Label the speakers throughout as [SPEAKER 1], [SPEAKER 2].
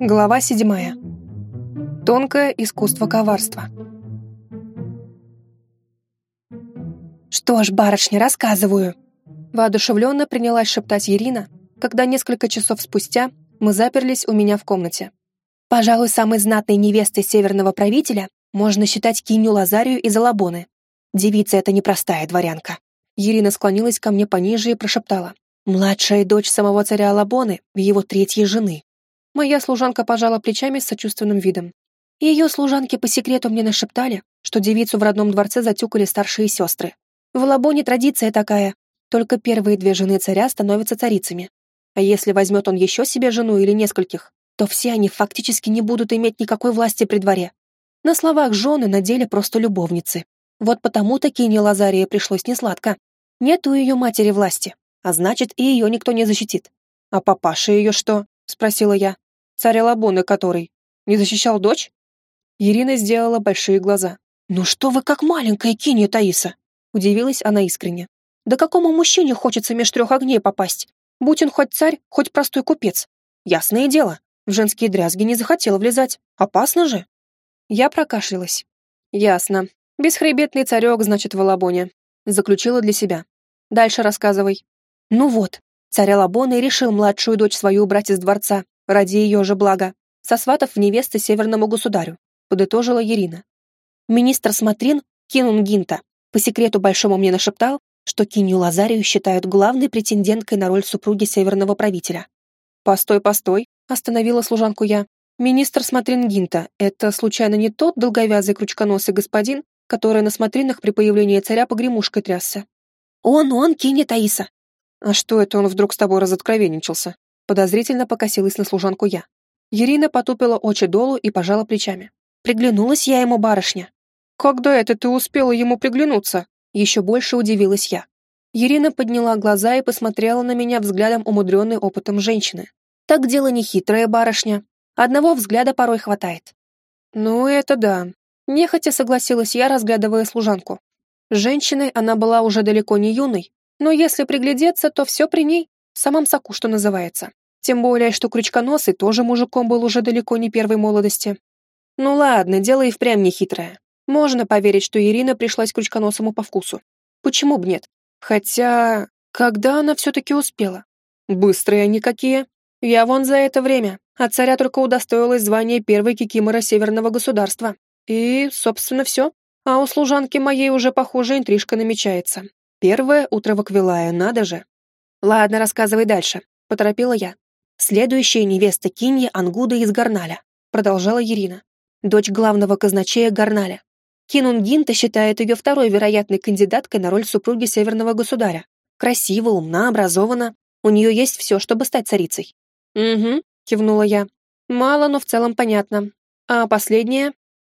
[SPEAKER 1] Глава седьмая. Тонкое искусство коварства. «Что ж, барышня, рассказываю!» Воодушевленно принялась шептать Ирина, когда несколько часов спустя мы заперлись у меня в комнате. Пожалуй, самой знатной невестой северного правителя можно считать Киню Лазарию из Алабоны. Девица эта непростая дворянка. Ирина склонилась ко мне пониже и прошептала. Младшая дочь самого царя Алабоны, его третьей жены. Моя служанка пожала плечами с сочувственным видом. Ее служанки по секрету мне нашептали, что девицу в родном дворце затюкали старшие сестры. В Алабоне традиция такая, только первые две жены царя становятся царицами. А если возьмет он еще себе жену или нескольких, то все они фактически не будут иметь никакой власти при дворе. На словах жены, на деле просто любовницы. Вот потому-то Кине Лазария пришлось несладко. Нет у ее матери власти, а значит, и ее никто не защитит. «А папаша ее что?» — спросила я. «Царь Алабоны который? Не защищал дочь?» Ирина сделала большие глаза. «Ну что вы как маленькая Кинья Таиса?» Удивилась она искренне. «Да какому мужчине хочется меж трех огней попасть? Будь он хоть царь, хоть простой купец. Ясное дело, в женские дрязги не захотела влезать. Опасно же». Я прокашлялась. «Ясно. Бесхребетный царек, значит, в Алабоне», заключила для себя. «Дальше рассказывай». Ну вот, царь Алабона решил младшую дочь свою убрать из дворца, ради ее же блага, сосватав в невесты северному государю, подытожила Ирина. Министр Смотрин, Кинун Гинта, по секрету большому мне нашептал, что Кинью Лазарию считают главной претенденткой на роль супруги северного правителя. «Постой, постой», — остановила служанку я. «Министр Смотрин Гинта — это, случайно, не тот долговязый крючконосый господин, который на смотринах при появлении царя погремушкой трясся?» «Он, он, Киня Таиса!» «А что это он вдруг с тобой разоткровенничался?» Подозрительно покосилась на служанку я. Ирина потупила очи долу и пожала плечами. «Приглянулась я ему, барышня». «Когда это ты успела ему приглянуться?» Еще больше удивилась я. Ирина подняла глаза и посмотрела на меня взглядом умудренной опытом женщины. Так дело не хитрое, барышня. Одного взгляда порой хватает. Ну, это да. Нехотя согласилась я, разглядывая служанку. Женщиной она была уже далеко не юной, но если приглядеться, то все при ней, самом соку, что называется. Тем более, что Крючконосый тоже мужиком был уже далеко не первой молодости. Ну ладно, дело и впрямь не хитрое. Можно поверить, что Ирина пришлась Крючконосому по вкусу. Почему бы нет? Хотя, когда она все-таки успела? Быстрые они какие. Я вон за это время от царя только удостоилась звания первой кикимора Северного государства. И, собственно, все. А у служанки моей уже, похоже, интрижка намечается. Первое утро в Аквилае, надо же. Ладно, рассказывай дальше, поторопила я. Следующая невеста Кинья Ангуда из Гарналя, продолжала Ирина. Дочь главного казначея Гарналя. Кинун Гинта считает ее второй вероятной кандидаткой на роль супруги северного государя. Красива, умна, образована. У нее есть все, чтобы стать царицей. «Угу», — кивнула я. «Мало, но в целом понятно. А последняя?»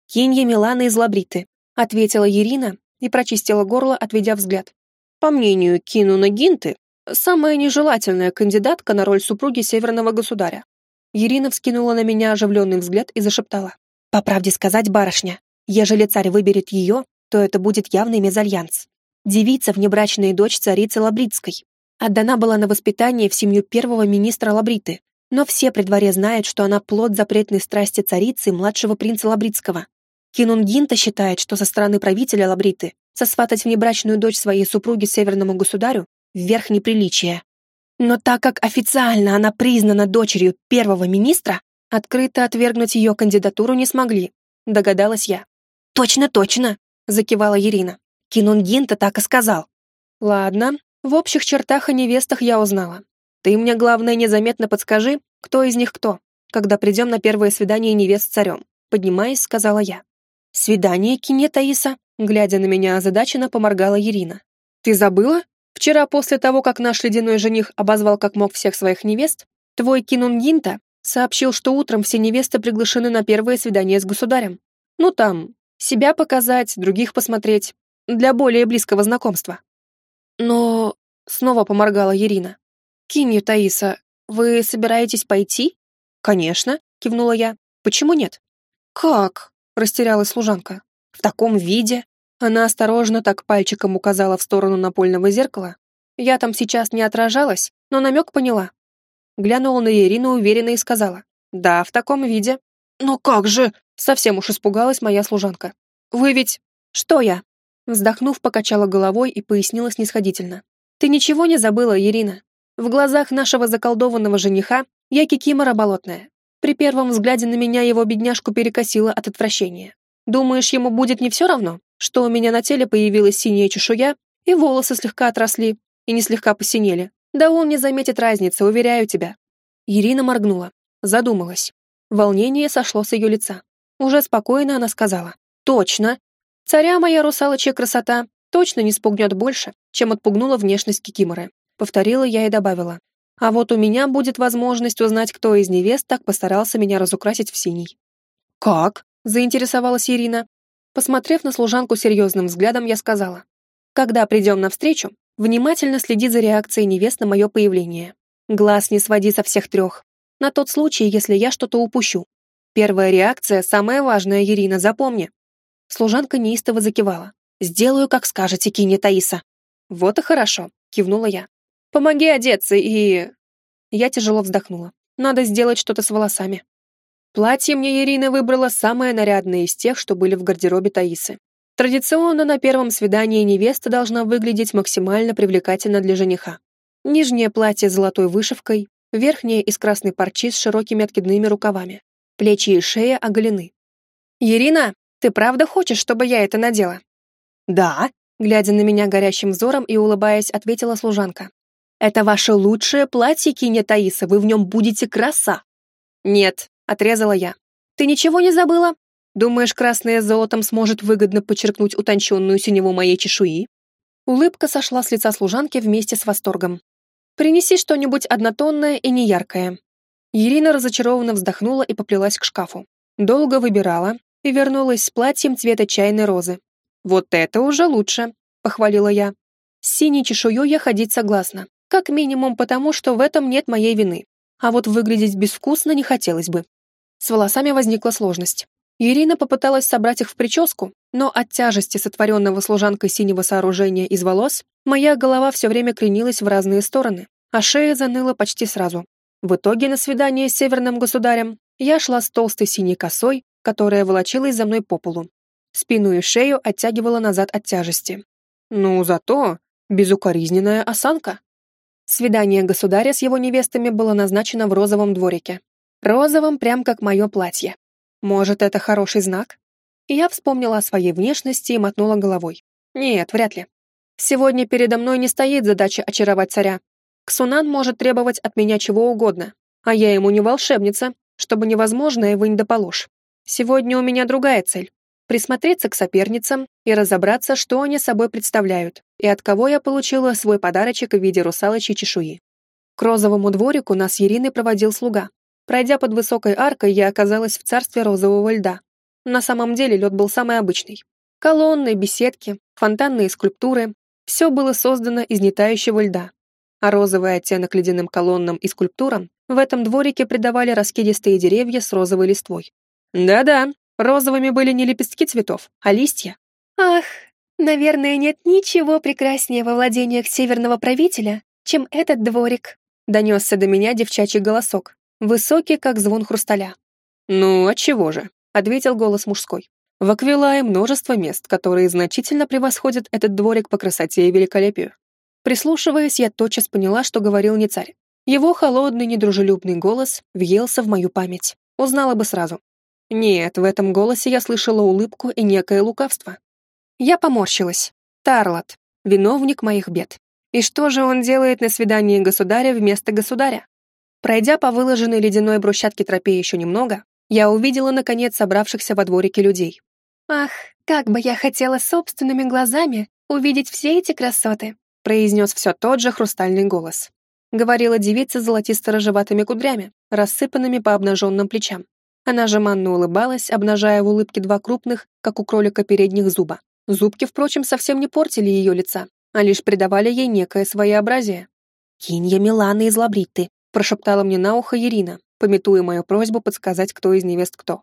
[SPEAKER 1] «Кинья Милана из Лабриты», — ответила Ирина и прочистила горло, отведя взгляд. По мнению Кинуна Гинты, самая нежелательная кандидатка на роль супруги северного государя. Ирина вскинула на меня оживленный взгляд и зашептала. «По правде сказать, барышня, ежели царь выберет ее, то это будет явный мезальянс. Девица, внебрачная дочь царицы Лабритской. Отдана была на воспитание в семью первого министра Лабриты, но все при дворе знают, что она плод запретной страсти царицы младшего принца Лабритского. Кинунгинта считает, что со стороны правителя Лабриты сосватать внебрачную дочь своей супруги северному государю — верх неприличия. Но так как официально она признана дочерью первого министра, открыто отвергнуть ее кандидатуру не смогли, догадалась я. «Точно, точно!» — закивала Ирина. Кинунгинта так и сказал. «Ладно, в общих чертах о невестах я узнала. Ты мне, главное, незаметно подскажи, кто из них кто, когда придем на первое свидание невест с царем», поднимаясь, сказала я. «Свидание, Кине Таиса?» Глядя на меня озадаченно, поморгала Ирина. «Ты забыла? Вчера после того, как наш ледяной жених обозвал как мог всех своих невест, твой Кинунгинта сообщил, что утром все невесты приглашены на первое свидание с государем. Ну там, себя показать, других посмотреть, для более близкого знакомства». «Но...» — снова поморгала Ирина. «Кинью, Таиса, вы собираетесь пойти?» «Конечно», — кивнула я. «Почему нет?» «Как?» — растерялась служанка. «В таком виде?» Она осторожно так пальчиком указала в сторону напольного зеркала. Я там сейчас не отражалась, но намек поняла. Глянула на Ирину уверенно и сказала. Да, в таком виде. Но как же? Совсем уж испугалась моя служанка. Вы ведь... Что я? Вздохнув, покачала головой и пояснила снисходительно. Ты ничего не забыла, Ирина? В глазах нашего заколдованного жениха я кикимора болотная. При первом взгляде на меня его бедняжку перекосило от отвращения. Думаешь, ему будет не все равно, что у меня на теле появилась синяя чешуя, и волосы слегка отросли, и не слегка посинели? Да он не заметит разницы, уверяю тебя. Ирина моргнула, задумалась. Волнение сошло с ее лица. Уже спокойно она сказала. «Точно. Царя моя русалочья красота точно не спугнет больше, чем отпугнула внешность Кикиморы». Повторила я и добавила. «А вот у меня будет возможность узнать, кто из невест так постарался меня разукрасить в синий». «Как?» — заинтересовалась Ирина. Посмотрев на служанку серьезным взглядом, я сказала. «Когда придем навстречу, внимательно следи за реакцией невест на мое появление. Глаз не своди со всех трех. На тот случай, если я что-то упущу. Первая реакция самая важная, Ирина, запомни. Служанка неистово закивала. «Сделаю, как скажете, кине Таиса». «Вот и хорошо», — кивнула я. «Помоги одеться и...» Я тяжело вздохнула. «Надо сделать что-то с волосами». Платье мне Ирина выбрала самое нарядное из тех, что были в гардеробе Таисы. Традиционно на первом свидании невеста должна выглядеть максимально привлекательно для жениха. Нижнее платье с золотой вышивкой, верхнее из красной парчи с широкими откидными рукавами. Плечи и шея оголены. «Ирина, ты правда хочешь, чтобы я это надела?» «Да», глядя на меня горящим взором и улыбаясь, ответила служанка. «Это ваше лучшее платье, киня Таиса, вы в нем будете краса». «Нет», — отрезала я. «Ты ничего не забыла? Думаешь, красное золотом сможет выгодно подчеркнуть утонченную синеву моей чешуи?» Улыбка сошла с лица служанки вместе с восторгом. Принеси что-нибудь однотонное и неяркое». Ирина разочарованно вздохнула и поплелась к шкафу. Долго выбирала и вернулась с платьем цвета чайной розы. «Вот это уже лучше», — похвалила я. «С синей чешуей я ходить согласна, как минимум потому, что в этом нет моей вины. А вот выглядеть безвкусно не хотелось бы». С волосами возникла сложность. Ирина попыталась собрать их в прическу, но от тяжести сотворенного служанкой синего сооружения из волос моя голова все время кренилась в разные стороны, а шея заныла почти сразу. В итоге на свидание с северным государем я шла с толстой синей косой, которая волочилась за мной по полу. Спину и шею оттягивала назад от тяжести. Ну, зато безукоризненная осанка. Свидание государя с его невестами было назначено в розовом дворике. Розовом, прям как мое платье. Может, это хороший знак? я вспомнила о своей внешности и мотнула головой. Нет, вряд ли. Сегодня передо мной не стоит задача очаровать царя. Ксунан может требовать от меня чего угодно, а я ему не волшебница, чтобы невозможное вынь да положь. Сегодня у меня другая цель — присмотреться к соперницам и разобраться, что они собой представляют, и от кого я получила свой подарочек в виде русалочьей чешуи. К розовому дворику нас Ириной проводил слуга, Пройдя под высокой аркой, я оказалась в царстве розового льда. На самом деле лед был самый обычный. Колонны, беседки, фонтанные скульптуры — все было создано из нетающего льда. А розовый оттенок ледяным колоннам и скульптурам в этом дворике придавали раскидистые деревья с розовой листвой. Да-да, розовыми были не лепестки цветов, а листья. Ах, наверное, нет ничего прекраснее во владениях северного правителя, чем этот дворик, донесся до меня девчачий голосок, высокий, как звон хрусталя. «Ну, отчего же?» — ответил голос мужской. «В Аквилае множество мест, которые значительно превосходят этот дворик по красоте и великолепию». Прислушиваясь, я тотчас поняла, что говорил не царь. Его холодный, недружелюбный голос въелся в мою память. Узнала бы сразу. Нет, в этом голосе я слышала улыбку и некое лукавство. Я поморщилась. Тарлот, виновник моих бед. И что же он делает на свидании государя вместо государя? Пройдя по выложенной ледяной брусчатке тропе еще немного, я увидела, наконец, собравшихся во дворике людей. «Ах, как бы я хотела собственными глазами увидеть все эти красоты!» произнес все тот же хрустальный голос. Говорила девица с золотисто-рыжеватыми кудрями, рассыпанными по обнаженным плечам. Она жеманно улыбалась, обнажая в улыбке два крупных, как у кролика, передних зуба. Зубки, впрочем, совсем не портили ее лица, а лишь придавали ей некое своеобразие. «Кинья Милана из Лабритты», прошептала мне на ухо Ирина, пометуя мою просьбу подсказать, кто из невест кто.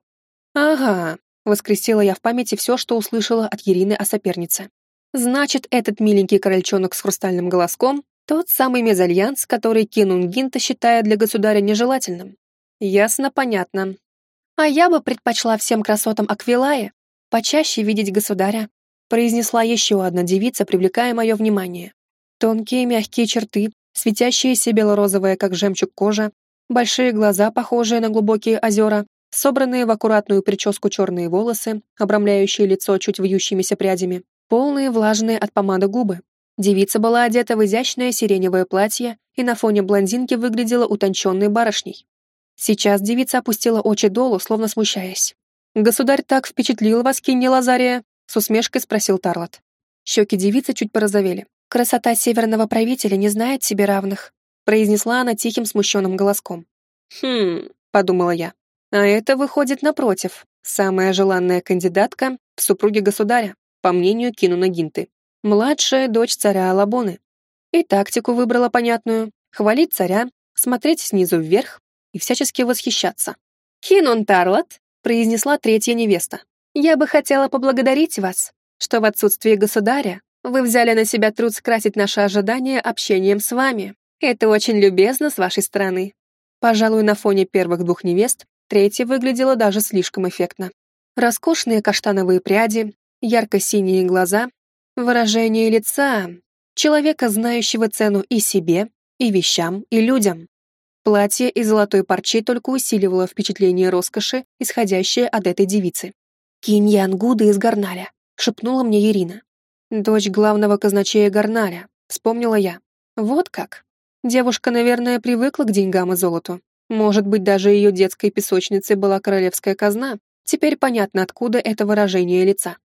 [SPEAKER 1] «Ага», — воскресила я в памяти все, что услышала от Ирины о сопернице. «Значит, этот миленький корольчонок с хрустальным голоском — тот самый мезальянс, который Кинун Гинта считает для государя нежелательным. Ясно, понятно. А я бы предпочла всем красотам Аквилая почаще видеть государя, произнесла еще одна девица, привлекая мое внимание. Тонкие мягкие черты, светящаяся бело-розовая, как жемчуг кожа, большие глаза, похожие на глубокие озера, собранные в аккуратную прическу черные волосы, обрамляющие лицо чуть вьющимися прядями, полные влажные от помады губы. Девица была одета в изящное сиреневое платье и на фоне блондинки выглядела утонченной барышней. Сейчас девица опустила очи долу, словно смущаясь. «Государь так впечатлил вас, Кинни Лазария?» — с усмешкой спросил Тарлот. Щеки девицы чуть порозовели. «Красота северного правителя не знает себе равных», — произнесла она тихим смущенным голоском. «Хм», — подумала я. «А это выходит напротив. Самая желанная кандидатка в супруге государя, по мнению Кинуна Гинты. Младшая дочь царя Алабоны. И тактику выбрала понятную. Хвалить царя, смотреть снизу вверх и всячески восхищаться. «Кинун Тарлот», — произнесла третья невеста, «я бы хотела поблагодарить вас, что в отсутствие государя вы взяли на себя труд скрасить наши ожидания общением с вами. Это очень любезно с вашей стороны». Пожалуй, на фоне первых двух невест третья выглядела даже слишком эффектно. Роскошные каштановые пряди, ярко-синие глаза, выражение лица человека, знающего цену и себе, и вещам, и людям. Платье из золотой парчи только усиливало впечатление роскоши, исходящее от этой девицы. «Кинь Янгуда из Гарналя», — шепнула мне Ирина. «Дочь главного казначея Гарналя», — вспомнила я. «Вот как. Девушка, наверное, привыкла к деньгам и золоту. Может быть, даже ее детской песочницей была королевская казна. Теперь понятно, откуда это выражение лица.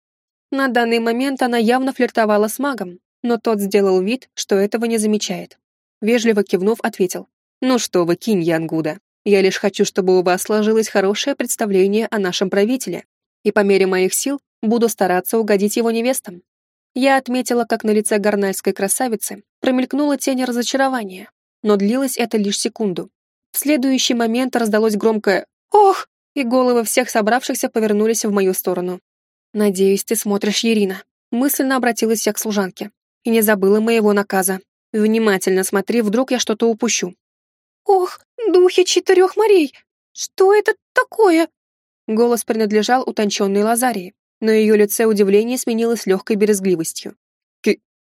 [SPEAKER 1] На данный момент она явно флиртовала с магом, но тот сделал вид, что этого не замечает. Вежливо кивнув, ответил. «Ну что вы, кинь Янгуда. Я лишь хочу, чтобы у вас сложилось хорошее представление о нашем правителе, и по мере моих сил буду стараться угодить его невестам». Я отметила, как на лице горнальской красавицы промелькнула тень разочарования, но длилось это лишь секунду. В следующий момент раздалось громкое «Ох!» и головы всех собравшихся повернулись в мою сторону. «Надеюсь, ты смотришь, Ирина», — мысленно обратилась я к служанке. «И не забыла моего наказа. Внимательно смотри, вдруг я что-то упущу. «Ох, духи четырех морей! Что это такое?» Голос принадлежал утонченной Лазарии, но ее лице удивление сменилось легкой березгливостью.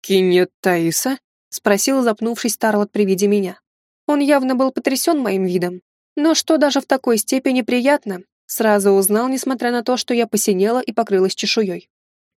[SPEAKER 1] «Кинет Таиса?» — спросил, запнувшись Тарлот при виде меня. Он явно был потрясен моим видом, но что даже в такой степени приятно, сразу узнал, несмотря на то, что я посинела и покрылась чешуей.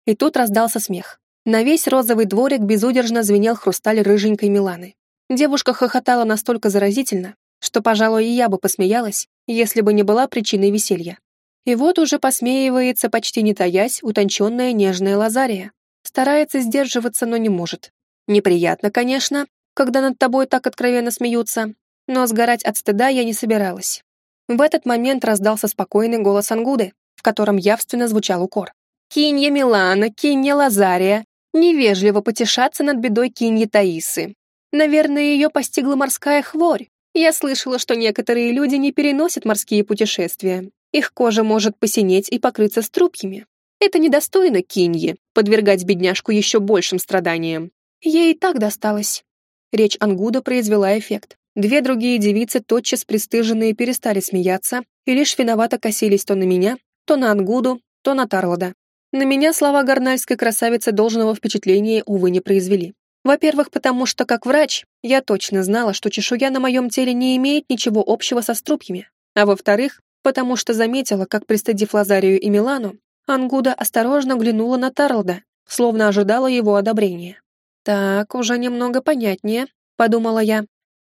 [SPEAKER 1] И тут раздался смех. На весь розовый дворик безудержно звенел хрусталь рыженькой Миланы. Девушка хохотала настолько заразительно, что, пожалуй, и я бы посмеялась, если бы не была причиной веселья. И вот уже посмеивается, почти не таясь, утонченная нежная Лазария. Старается сдерживаться, но не может. Неприятно, конечно, когда над тобой так откровенно смеются, но сгорать от стыда я не собиралась. В этот момент раздался спокойный голос Ангуды, в котором явственно звучал укор. «Кинья Милана, кинья Лазария, невежливо потешаться над бедой киньи Таисы. Наверное, ее постигла морская хворь. Я слышала, что некоторые люди не переносят морские путешествия. Их кожа может посинеть и покрыться струпьями. Это недостойно Киньи, подвергать бедняжку еще большим страданиям. Ей и так досталось. Речь Ангуда произвела эффект. Две другие девицы, тотчас пристыженные, перестали смеяться и лишь виновато косились то на меня, то на Ангуду, то на Тарлода. На меня слова горнальской красавицы должного впечатления, увы, не произвели. Во-первых, потому что, как врач, я точно знала, что чешуя на моем теле не имеет ничего общего со струпьями. А во-вторых, потому что заметила, как, пристыдив Лазарию и Милану, Ангуда осторожно глянула на Тарлда, словно ожидала его одобрения. «Так, уже немного понятнее», — подумала я.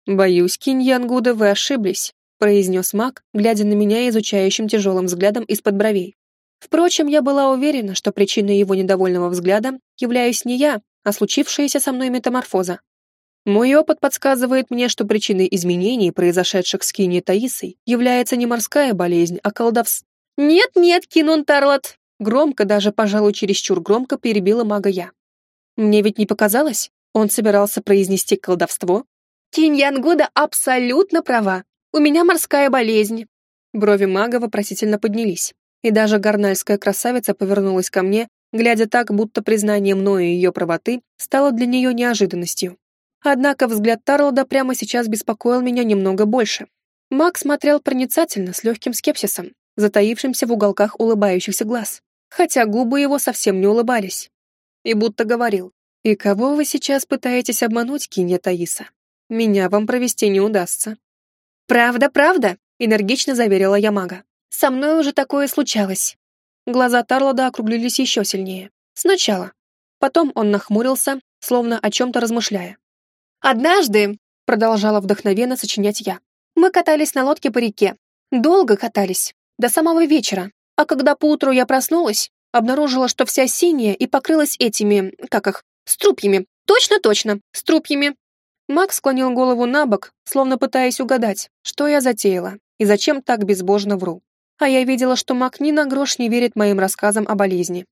[SPEAKER 1] «Боюсь, Кинья Ангуда, вы ошиблись», — произнес маг, глядя на меня изучающим тяжелым взглядом из-под бровей. Впрочем, я была уверена, что причиной его недовольного взгляда являюсь не я, а случившаяся со мной метаморфоза. Мой опыт подсказывает мне, что причиной изменений, произошедших с Киней Таисой, является не морская болезнь, а колдовс... «Нет-нет, Кинун Тарлот!» Громко, даже, пожалуй, чересчур громко перебила мага я. Мне ведь не показалось, он собирался произнести колдовство. Киньян Гуда абсолютно права. У меня морская болезнь. Брови мага вопросительно поднялись, и даже горнальская красавица повернулась ко мне, глядя так, будто признание мною ее правоты стало для нее неожиданностью. Однако взгляд Тарлода прямо сейчас беспокоил меня немного больше. Маг смотрел проницательно, с легким скепсисом, затаившимся в уголках улыбающихся глаз, хотя губы его совсем не улыбались. И будто говорил, «И кого вы сейчас пытаетесь обмануть, Кинья Таиса? Меня вам провести не удастся». «Правда, правда», — энергично заверила я мага. «Со мной уже такое случалось». Глаза Тарлода округлились еще сильнее. Сначала. Потом он нахмурился, словно о чем-то размышляя. «Однажды», — продолжала вдохновенно сочинять я, «мы катались на лодке по реке. Долго катались, до самого вечера. А когда поутру я проснулась, обнаружила, что вся синяя и покрылась этими, как их, струпьями. Точно-точно, струпьями. Макс склонил голову на бок, словно пытаясь угадать, что я затеяла и зачем так безбожно вру. А я видела, что Мак ни на грош не верит моим рассказам о болезни.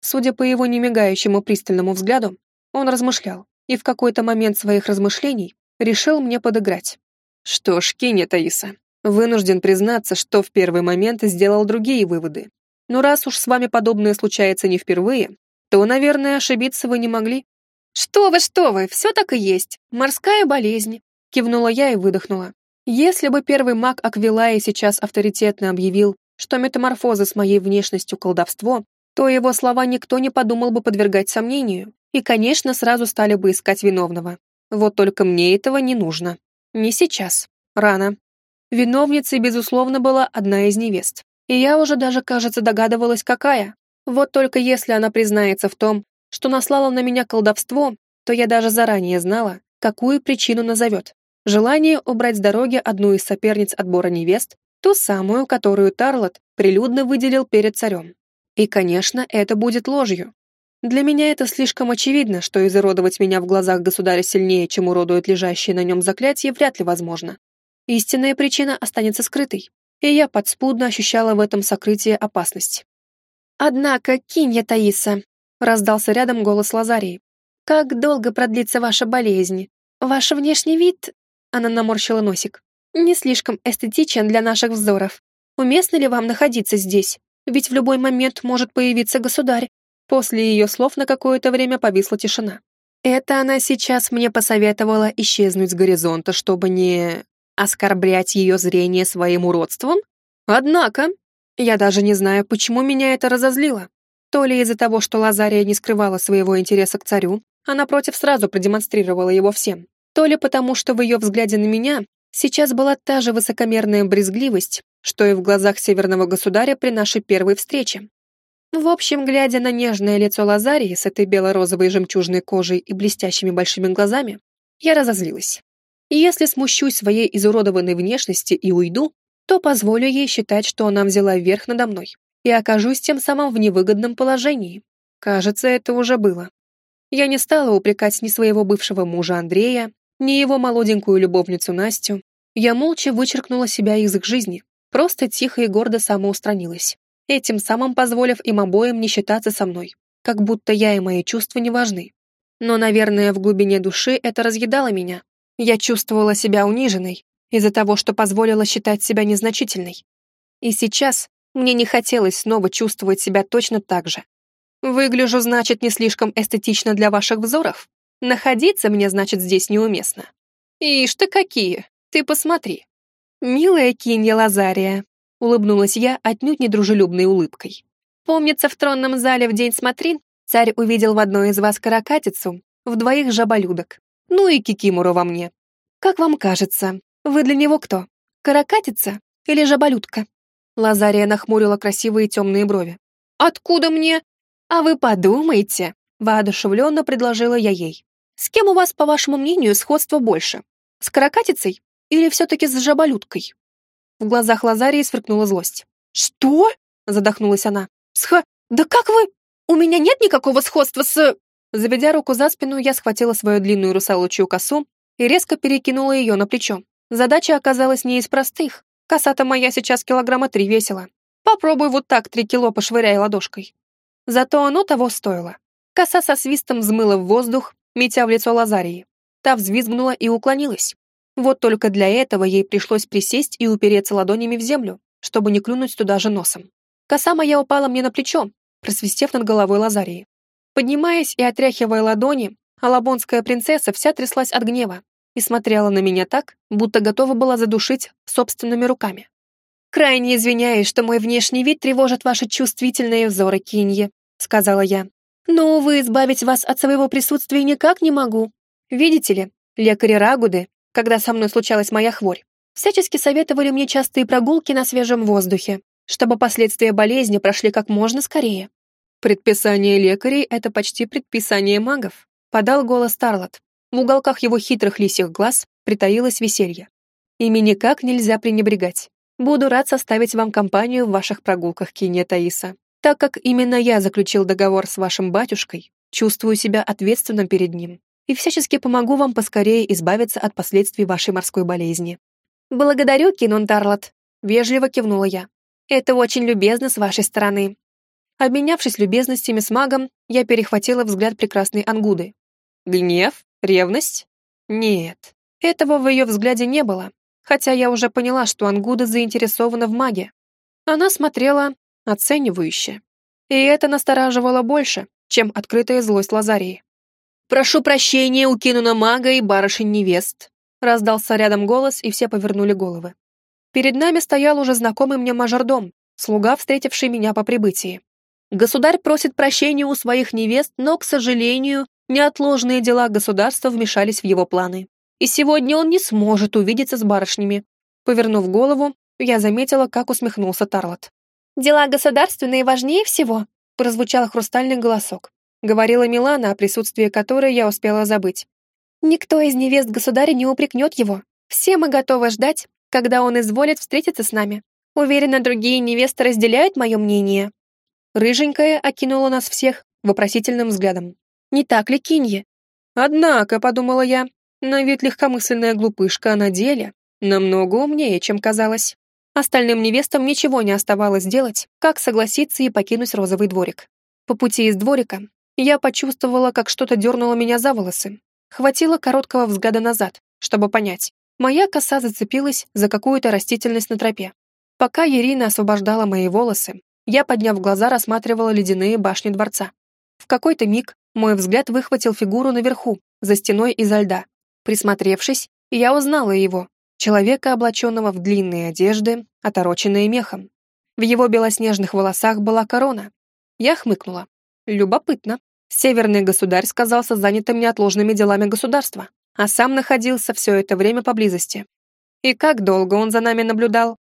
[SPEAKER 1] Судя по его немигающему пристальному взгляду, он размышлял и в какой-то момент своих размышлений решил мне подыграть. Что ж, Кенни Таиса, вынужден признаться, что в первый момент сделал другие выводы. Но раз уж с вами подобное случается не впервые, то, наверное, ошибиться вы не могли. «Что вы, что вы, все так и есть. Морская болезнь», — кивнула я и выдохнула. Если бы первый маг Аквилаи сейчас авторитетно объявил, что метаморфоза с моей внешностью колдовство, то его слова никто не подумал бы подвергать сомнению, и, конечно, сразу стали бы искать виновного. Вот только мне этого не нужно. Не сейчас. Рано. Виновницей, безусловно, была одна из невест. И я уже даже, кажется, догадывалась, какая. Вот только если она признается в том, что наслала на меня колдовство, то я даже заранее знала, какую причину назовет. Желание убрать с дороги одну из соперниц отбора невест, ту самую, которую Тарлот прилюдно выделил перед царем. И, конечно, это будет ложью. Для меня это слишком очевидно, что изуродовать меня в глазах государя сильнее, чем уродует лежащее на нем заклятие, вряд ли возможно. Истинная причина останется скрытой, и я подспудно ощущала в этом сокрытии опасность. «Однако, Кинья Таиса», — раздался рядом голос Лазарии, «как долго продлится ваша болезнь? Ваш внешний вид...» — она наморщила носик. «Не слишком эстетичен для наших взоров. Уместно ли вам находиться здесь? ведь в любой момент может появиться государь. После ее слов на какое-то время повисла тишина. Это она сейчас мне посоветовала исчезнуть с горизонта, чтобы не оскорблять ее зрение своим уродством? Однако, я даже не знаю, почему меня это разозлило. То ли из-за того, что Лазария не скрывала своего интереса к царю, а напротив сразу продемонстрировала его всем, то ли потому, что в ее взгляде на меня сейчас была та же высокомерная брезгливость, что и в глазах северного государя при нашей первой встрече. В общем, глядя на нежное лицо Лазарии с этой бело-розовой жемчужной кожей и блестящими большими глазами, я разозлилась. И если смущусь своей изуродованной внешности и уйду, то позволю ей считать, что она взяла верх надо мной и окажусь тем самым в невыгодном положении. Кажется, это уже было. Я не стала упрекать ни своего бывшего мужа Андрея, ни его молоденькую любовницу Настю. Я молча вычеркнула себя из их жизни, Просто тихо и гордо самоустранилась, этим самым позволив им обоим не считаться со мной, как будто я и мои чувства не важны. Но, наверное, в глубине души это разъедало меня. Я чувствовала себя униженной из-за того, что позволила считать себя незначительной. И сейчас мне не хотелось снова чувствовать себя точно так же. Выгляжу, значит, не слишком эстетично для ваших взоров. Находиться мне, значит, здесь неуместно. Ишь ты какие, ты посмотри. «Милая Кинья Лазария», — улыбнулась я отнюдь недружелюбной улыбкой. «Помнится, в тронном зале в день смотрин царь увидел в одной из вас каракатицу, в двоих жаболюдок. Ну и кикимору во мне. Как вам кажется, вы для него кто? Каракатица или жаболютка?» Лазария нахмурила красивые темные брови. «Откуда мне?» «А вы подумайте», — воодушевленно предложила я ей. «С кем у вас, по вашему мнению, сходство больше? С каракатицей или все-таки с жаболюткой?» В глазах Лазарии сверкнула злость. «Что?» — задохнулась она. «Сха... Да как вы... У меня нет никакого сходства с...» Заведя руку за спину, я схватила свою длинную русалочью косу и резко перекинула ее на плечо. Задача оказалась не из простых. Коса-то моя сейчас килограмма три весила. Попробуй вот так три кило пошвыряй ладошкой. Зато оно того стоило. Коса со свистом взмыла в воздух, метя в лицо Лазарии. Та взвизгнула и уклонилась. Вот только для этого ей пришлось присесть и упереться ладонями в землю, чтобы не клюнуть туда же носом. Коса моя упала мне на плечо, просвистев над головой Лазарии. Поднимаясь и отряхивая ладони, алабонская принцесса вся тряслась от гнева и смотрела на меня так, будто готова была задушить собственными руками. «Крайне извиняюсь, что мой внешний вид тревожит ваши чувствительные взоры, Кинье», — сказала я. «Но, увы, избавить вас от своего присутствия никак не могу. Видите ли, лекари Рагуды, когда со мной случалась моя хворь, всячески советовали мне частые прогулки на свежем воздухе, чтобы последствия болезни прошли как можно скорее. Предписание лекарей — это почти предписание магов, подал голос Тарлот. В уголках его хитрых лисьих глаз притаилось веселье. Ими никак нельзя пренебрегать. Буду рад составить вам компанию в ваших прогулках, Кине Таиса. Так как именно я заключил договор с вашим батюшкой, чувствую себя ответственным перед ним и всячески помогу вам поскорее избавиться от последствий вашей морской болезни. Благодарю, Кинон Тарлот, вежливо кивнула я. Это очень любезно с вашей стороны. Обменявшись любезностями с магом, я перехватила взгляд прекрасной Ангуды. Гнев? Ревность? Нет, этого в ее взгляде не было, хотя я уже поняла, что Ангуда заинтересована в маге. Она смотрела оценивающе. И это настораживало больше, чем открытая злость Лазарии. «Прошу прощения у Кинуна мага и барышень-невест», раздался рядом голос, и все повернули головы. Перед нами стоял уже знакомый мне мажордом, слуга, встретивший меня по прибытии. Государь просит прощения у своих невест, но, к сожалению, неотложные дела государства вмешались в его планы. И сегодня он не сможет увидеться с барышнями. Повернув голову, я заметила, как усмехнулся Тарлот. «Дела государственные важнее всего», прозвучал хрустальный голосок. Говорила Милана, о присутствии которой я успела забыть. «Никто из невест государя не упрекнет его. Все мы готовы ждать, когда он изволит встретиться с нами. Уверена, другие невесты разделяют мое мнение». Рыженькая окинула нас всех вопросительным взглядом. «Не так ли, Кинье?» «Однако», — подумала я, на вид легкомысленная глупышка, на деле намного умнее, чем казалось. Остальным невестам ничего не оставалось делать, как согласиться и покинуть розовый дворик. По пути из дворика я почувствовала, как что-то дернуло меня за волосы. Хватило короткого взгляда назад, чтобы понять. Моя коса зацепилась за какую-то растительность на тропе. Пока Ирина освобождала мои волосы, я, подняв глаза, рассматривала ледяные башни дворца. В какой-то миг мой взгляд выхватил фигуру наверху, за стеной изо льда. Присмотревшись, я узнала его, человека, облаченного в длинные одежды, отороченные мехом. В его белоснежных волосах была корона. Я хмыкнула. Любопытно. Северный государь сказался занятым неотложными делами государства, а сам находился все это время поблизости. И как долго он за нами наблюдал?